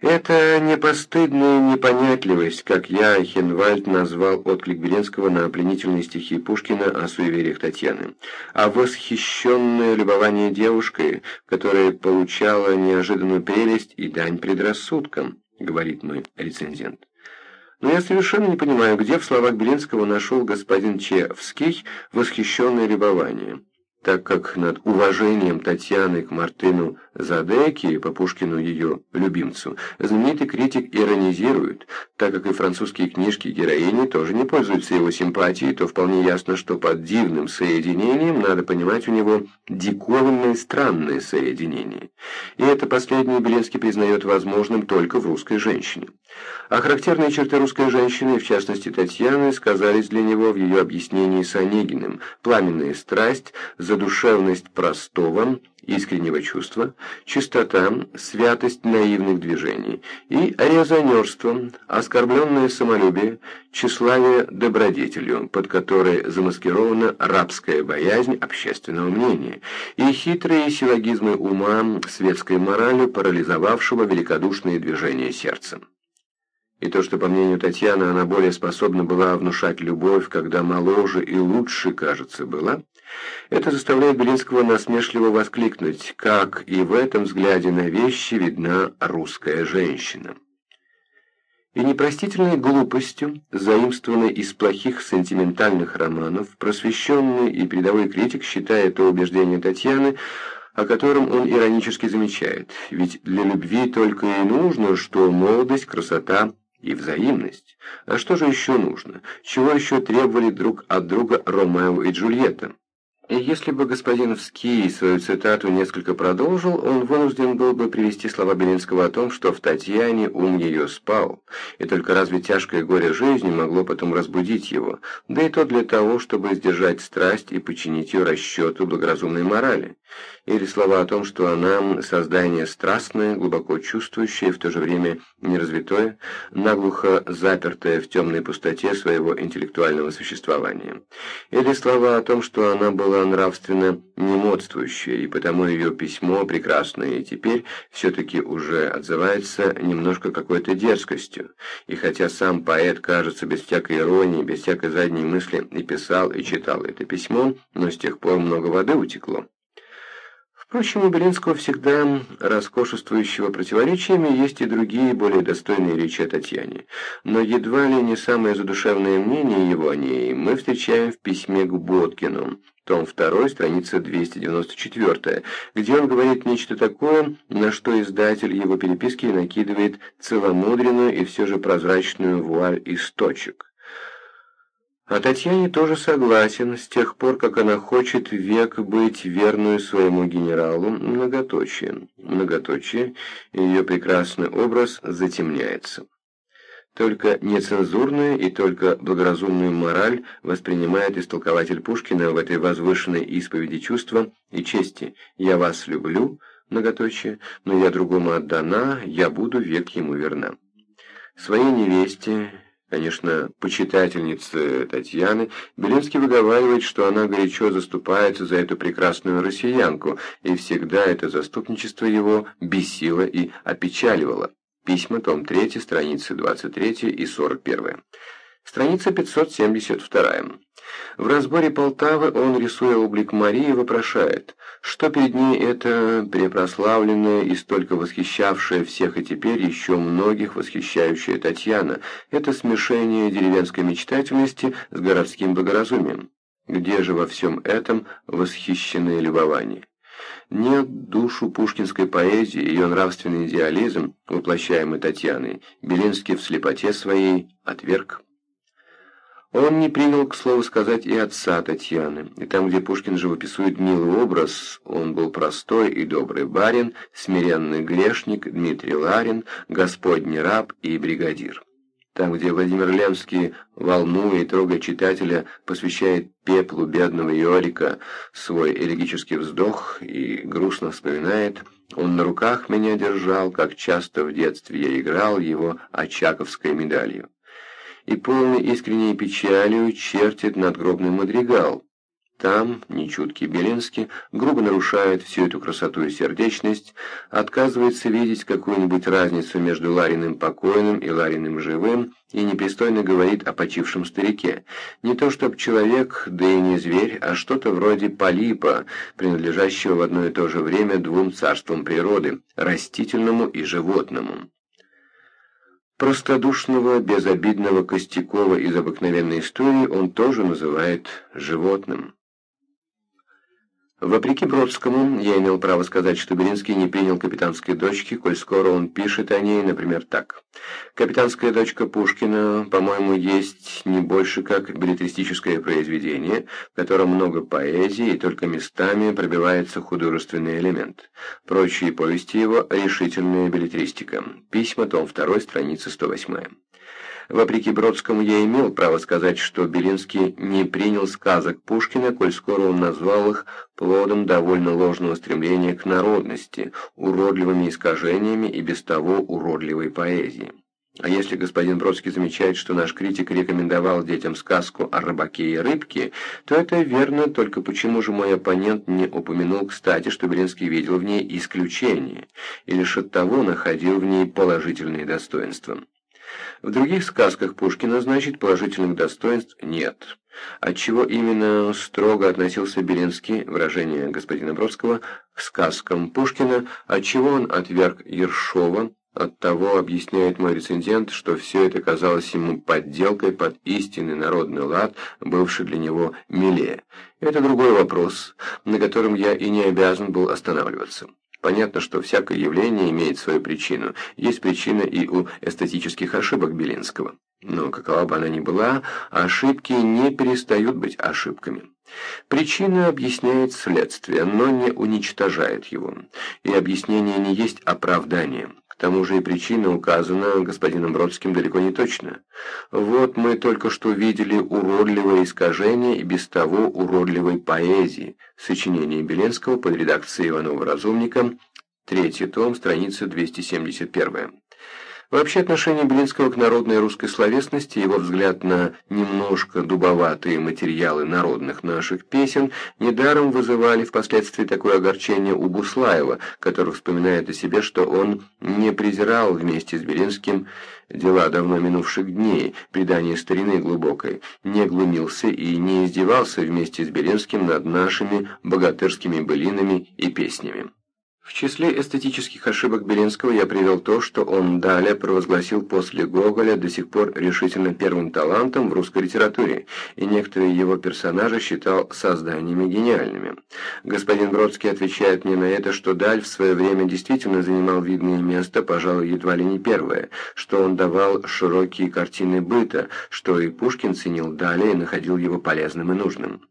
Это непостыдная непонятливость, как я, Хенвальд, назвал отклик Белинского на пленительные стихи Пушкина о суевериях Татьяны, а восхищенное любование девушкой, которая получала неожиданную прелесть и дань предрассудкам, говорит мой рецензент. Но я совершенно не понимаю, где в словах Белинского нашел господин Чевский восхищенное любование так как над уважением Татьяны к Мартыну Задеки, по Пушкину ее любимцу, знаменитый критик иронизирует, так как и французские книжки героини тоже не пользуются его симпатией, то вполне ясно, что под дивным соединением надо понимать у него диковинное странное соединение. И это последнее Беленский признает возможным только в русской женщине. А характерные черты русской женщины, в частности Татьяны, сказались для него в ее объяснении с Онегиным, пламенная страсть, задушевность простого, искреннего чувства, чистота, святость наивных движений и резонерство, оскорбленное самолюбие, тщеславие добродетелью, под которой замаскирована рабская боязнь общественного мнения, и хитрые силлогизмы ума светской моралью, парализовавшего великодушные движения сердца. И то, что, по мнению Татьяны, она более способна была внушать любовь, когда моложе и лучше, кажется, была, это заставляет Белинского насмешливо воскликнуть, как и в этом взгляде на вещи видна русская женщина. И непростительной глупостью, заимствованной из плохих сентиментальных романов, просвещенный и передовой критик считает то убеждение Татьяны, о котором он иронически замечает, ведь для любви только и нужно, что молодость, красота и взаимность. А что же еще нужно? Чего еще требовали друг от друга Ромео и Джульетта? И если бы господин Вский свою цитату несколько продолжил, он вынужден был бы привести слова Белинского о том, что в Татьяне ум ее спал, и только разве тяжкое горе жизни могло потом разбудить его, да и то для того, чтобы сдержать страсть и подчинить ее расчету благоразумной морали. Или слова о том, что она создание страстное, глубоко чувствующее, в то же время неразвитое, наглухо запертое в темной пустоте своего интеллектуального существования. Или слова о том, что она была нравственно немодствующая, и потому ее письмо, прекрасное и теперь, все-таки уже отзывается немножко какой-то дерзкостью. И хотя сам поэт, кажется, без всякой иронии, без всякой задней мысли и писал, и читал это письмо, но с тех пор много воды утекло. Впрочем, у Белинского всегда роскошествующего противоречиями есть и другие, более достойные речи о Татьяне. Но едва ли не самое задушевное мнение его о ней мы встречаем в письме к Боткину, том 2, страница 294, где он говорит нечто такое, на что издатель его переписки накидывает целомудренную и все же прозрачную вуаль из точек. А Татьяне тоже согласен, с тех пор, как она хочет век быть верную своему генералу, многоточие. Многоточие, ее прекрасный образ затемняется. Только нецензурную и только благоразумную мораль воспринимает истолкователь Пушкина в этой возвышенной исповеди чувства и чести «я вас люблю», многоточие, но я другому отдана, я буду век ему верна. Своей невесте конечно, почитательницы Татьяны, Белинский выговаривает, что она горячо заступается за эту прекрасную россиянку, и всегда это заступничество его бесило и опечаливало. Письма, том 3, страницы 23 и 41. Страница 572. В разборе Полтавы он, рисуя облик Марии, вопрошает, что перед ней это препрославленная и столько восхищавшая всех и теперь еще многих восхищающая Татьяна, это смешение деревенской мечтательности с городским благоразумием. Где же во всем этом восхищенное любование? Нет душу пушкинской поэзии, ее нравственный идеализм, воплощаемый Татьяной, Белинский в слепоте своей отверг. Он не принял, к слову сказать, и отца Татьяны, и там, где Пушкин живописует милый образ, он был простой и добрый барин, смиренный грешник, Дмитрий Ларин, господний раб и бригадир. Там, где Владимир Лемский, волнуя и трогая читателя, посвящает пеплу бедного Иорика свой элегический вздох и грустно вспоминает «Он на руках меня держал, как часто в детстве я играл его очаковской медалью» и полной искренней печалью чертит надгробный мадригал. Там нечуткий Белинский грубо нарушает всю эту красоту и сердечность, отказывается видеть какую-нибудь разницу между Лариным покойным и Лариным живым и непристойно говорит о почившем старике. Не то чтоб человек, да и не зверь, а что-то вроде полипа, принадлежащего в одно и то же время двум царствам природы – растительному и животному. Простодушного, безобидного Костякова из обыкновенной истории он тоже называет животным. Вопреки Бродскому, я имел право сказать, что Белинский не принял капитанской дочки, коль скоро он пишет о ней, например, так. «Капитанская дочка Пушкина, по-моему, есть не больше как билетристическое произведение, в котором много поэзии и только местами пробивается художественный элемент. Прочие повести его – решительная билетристика. Письма, том 2, страница 108». Вопреки Бродскому я имел право сказать, что Белинский не принял сказок Пушкина, коль скоро он назвал их плодом довольно ложного стремления к народности, уродливыми искажениями и без того уродливой поэзии. А если господин Бродский замечает, что наш критик рекомендовал детям сказку о рыбаке и рыбке, то это верно, только почему же мой оппонент не упомянул, кстати, что Белинский видел в ней исключение, и лишь от того находил в ней положительные достоинства. В других сказках Пушкина, значит, положительных достоинств нет. Отчего именно строго относился Белинский, выражение господина Бродского, к сказкам Пушкина, отчего он отверг Ершова, Оттого объясняет мой рецензент, что все это казалось ему подделкой под истинный народный лад, бывший для него милее. Это другой вопрос, на котором я и не обязан был останавливаться. Понятно, что всякое явление имеет свою причину. Есть причина и у эстетических ошибок Белинского. Но какова бы она ни была, ошибки не перестают быть ошибками. Причина объясняет следствие, но не уничтожает его. И объяснение не есть тому же и причина указана господином Бродским далеко не точно. Вот мы только что видели уродливое искажение и без того уродливой поэзии, сочинение Беленского под редакцией Иванова-Разумника, третий том, страница 271. Вообще отношение Белинского к народной русской словесности, его взгляд на немножко дубоватые материалы народных наших песен, недаром вызывали впоследствии такое огорчение у Буслаева, который вспоминает о себе, что он не презирал вместе с Белинским дела давно минувших дней, предание старины глубокой, не глумился и не издевался вместе с Белинским над нашими богатырскими былинами и песнями. В числе эстетических ошибок Белинского я привел то, что он далее провозгласил после Гоголя до сих пор решительно первым талантом в русской литературе, и некоторые его персонажи считал созданиями гениальными. Господин Бродский отвечает мне на это, что Даль в свое время действительно занимал видное место, пожалуй, едва ли не первое, что он давал широкие картины быта, что и Пушкин ценил Даля и находил его полезным и нужным.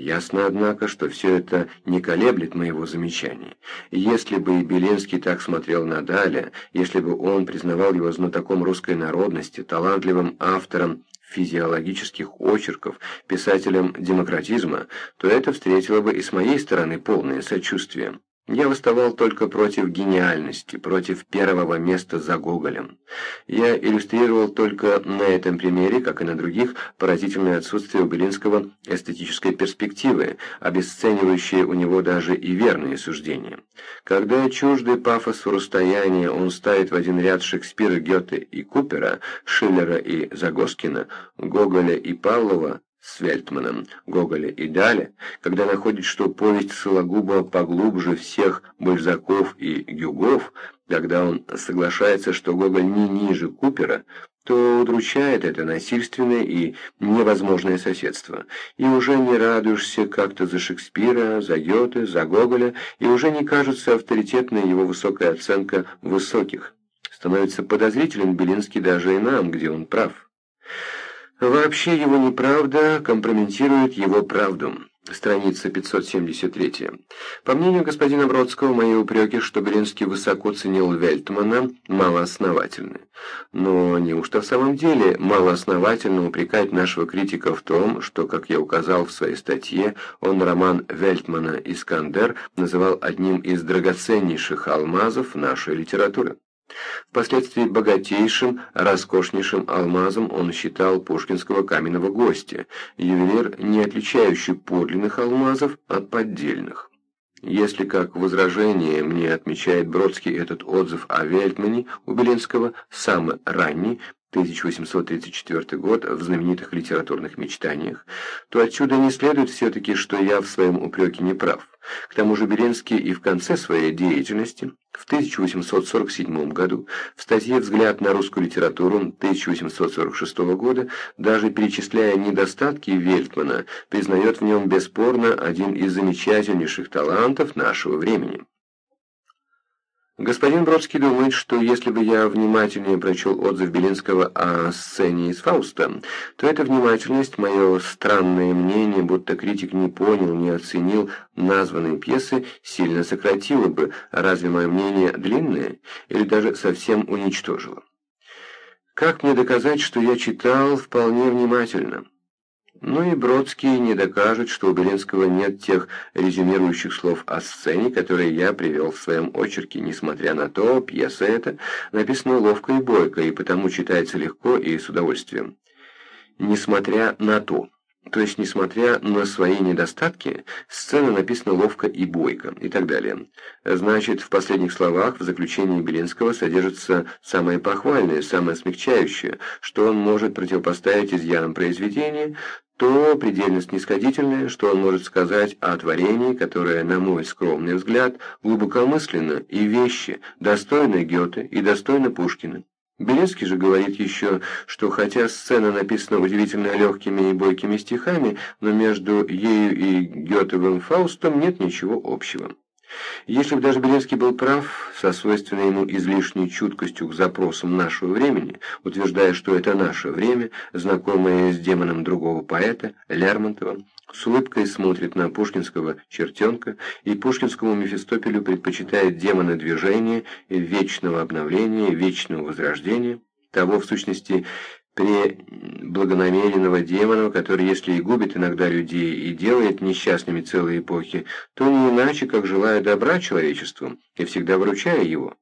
Ясно, однако, что все это не колеблет моего замечания. Если бы и Белинский так смотрел на Даля, если бы он признавал его знатоком русской народности, талантливым автором физиологических очерков, писателем демократизма, то это встретило бы и с моей стороны полное сочувствие. Я восставал только против гениальности, против первого места за Гоголем. Я иллюстрировал только на этом примере, как и на других, поразительное отсутствие у Белинского эстетической перспективы, обесценивающее у него даже и верные суждения. Когда чуждый пафосу расстояния он ставит в один ряд Шекспира, Гёте и Купера, Шиллера и Загоскина, Гоголя и Павлова, с Вельтманом, Гоголя и Даля, когда находит, что повесть Сологуба поглубже всех Бальзаков и Гюгов, когда он соглашается, что Гоголь не ниже Купера, то удручает это насильственное и невозможное соседство. И уже не радуешься как-то за Шекспира, за Гёте, за Гоголя, и уже не кажется авторитетной его высокая оценка высоких. Становится подозрителен Белинский даже и нам, где он прав. Вообще его неправда компрометирует его правду. Страница 573. По мнению господина Бродского, мои упреки, что Белинский высоко ценил Вельтмана, малоосновательны. Но неужто в самом деле малоосновательно упрекать нашего критика в том, что, как я указал в своей статье, он роман Вельтмана «Искандер» называл одним из драгоценнейших алмазов нашей литературы? Впоследствии богатейшим, роскошнейшим алмазом он считал пушкинского каменного гостя, ювелир, не отличающий подлинных алмазов от поддельных. Если как возражение мне отмечает Бродский этот отзыв о Вельтмане у Белинского, самый ранний, 1834 год в знаменитых литературных мечтаниях, то отсюда не следует все-таки, что я в своем упреке не прав. К тому же Беренский и в конце своей деятельности, в 1847 году, в статье «Взгляд на русскую литературу» 1846 года, даже перечисляя недостатки Вельтмана, признает в нем бесспорно один из замечательнейших талантов нашего времени. Господин Бродский думает, что если бы я внимательнее прочел отзыв Белинского о сцене из Фауста, то эта внимательность, мое странное мнение, будто критик не понял, не оценил названные пьесы, сильно сократила бы, разве мое мнение длинное, или даже совсем уничтожило. Как мне доказать, что я читал вполне внимательно? Ну и Бродский не докажет, что у Белинского нет тех резюмирующих слов о сцене, которые я привел в своем очерке. Несмотря на то, пьеса эта написана ловко и бойко, и потому читается легко и с удовольствием. Несмотря на то. То есть, несмотря на свои недостатки, сцена написана ловко и бойко, и так далее. Значит, в последних словах в заключении Белинского содержится самое похвальное, самое смягчающее, что он может противопоставить изъянам произведения, то предельно снисходительное, что он может сказать о творении, которое, на мой скромный взгляд, глубокомысленно и вещи, достойно Гёте и достойно Пушкина. Белецкий же говорит еще, что хотя сцена написана удивительно легкими и бойкими стихами, но между ею и Гетовым Фаустом нет ничего общего. Если бы даже Белевский был прав, со свойственной ему излишней чуткостью к запросам нашего времени, утверждая, что это наше время, знакомое с демоном другого поэта, Лермонтова, с улыбкой смотрит на пушкинского чертенка и пушкинскому Мефистопелю предпочитает демона движения, вечного обновления, вечного возрождения, того, в сущности, преблагонамеренного демона, который, если и губит иногда людей и делает несчастными целые эпохи, то не иначе, как желая добра человечеству и всегда выручая его.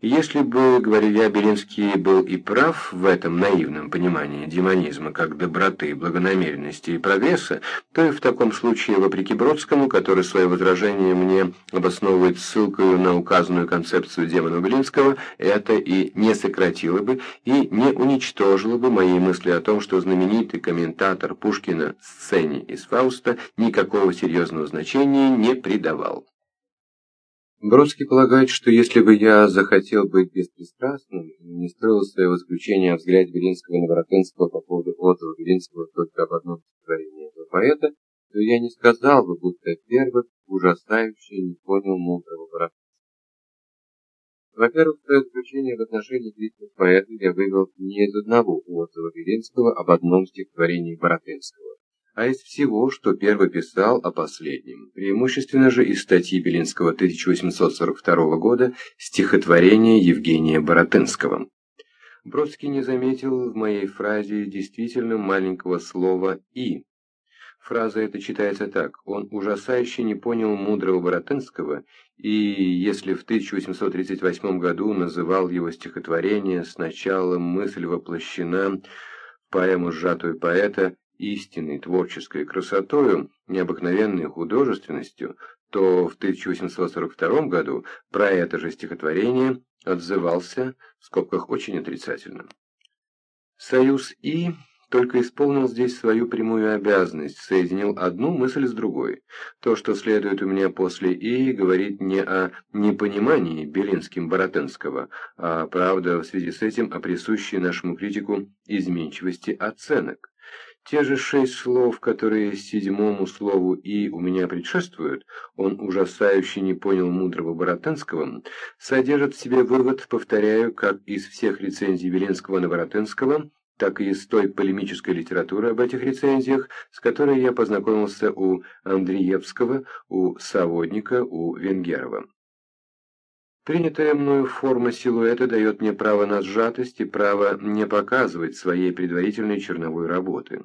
Если бы, говорю я, Белинский был и прав в этом наивном понимании демонизма как доброты, благонамеренности и прогресса, то и в таком случае, вопреки Бродскому, который свое возражение мне обосновывает ссылкой на указанную концепцию демона Белинского, это и не сократило бы, и не уничтожило бы мои мысли о том, что знаменитый комментатор Пушкина сцене из Фауста никакого серьезного значения не придавал. Бродский полагает, что если бы я захотел быть беспристрастным и не строил свое заключение о взгляде Белинского и Новоротынского по поводу отзыва Белинского только об одном стихотворении этого поэта, то я не сказал бы, будто первый ужасающе не понял мудрого Боротынского. Во-первых, свое заключение в отношении критиков поэта я вывел не из одного отзыва Белинского об одном стихотворении Боротынского а из всего, что первый писал о последнем, преимущественно же из статьи Белинского 1842 года стихотворения Евгения Боротынского. Бродский не заметил в моей фразе действительно маленького слова «и». Фраза эта читается так. Он ужасающе не понял мудрого Боротынского, и если в 1838 году называл его стихотворение «Сначала мысль воплощена» поэму «Сжатую поэта», истинной творческой красотою, необыкновенной художественностью, то в 1842 году про это же стихотворение отзывался, в скобках очень отрицательно. Союз И только исполнил здесь свою прямую обязанность, соединил одну мысль с другой. То, что следует у меня после И, говорит не о непонимании Белинским-Боротенского, а, правда, в связи с этим о присущей нашему критику изменчивости оценок. Те же шесть слов, которые седьмому слову «и» у меня предшествуют, он ужасающе не понял мудрого Боротенского, содержат в себе вывод, повторяю, как из всех рецензий Веленского на Боротенского, так и из той полемической литературы об этих рецензиях, с которой я познакомился у Андреевского, у Саводника, у Венгерова. Принятая мною форма силуэта дает мне право на сжатость и право не показывать своей предварительной черновой работы.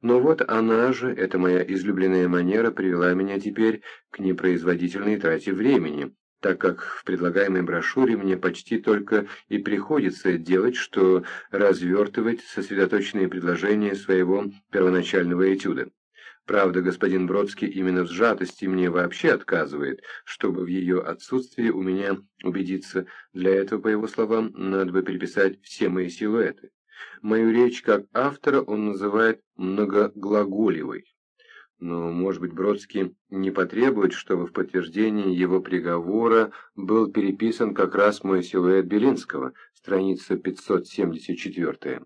Но вот она же, эта моя излюбленная манера, привела меня теперь к непроизводительной трате времени, так как в предлагаемой брошюре мне почти только и приходится делать, что развертывать сосредоточенные предложения своего первоначального этюда. Правда, господин Бродский именно в сжатости мне вообще отказывает, чтобы в ее отсутствии у меня убедиться. Для этого, по его словам, надо бы переписать все мои силуэты. Мою речь как автора он называет многоглаголевой. Но, может быть, Бродский не потребует, чтобы в подтверждении его приговора был переписан как раз мой силуэт Белинского, страница 574.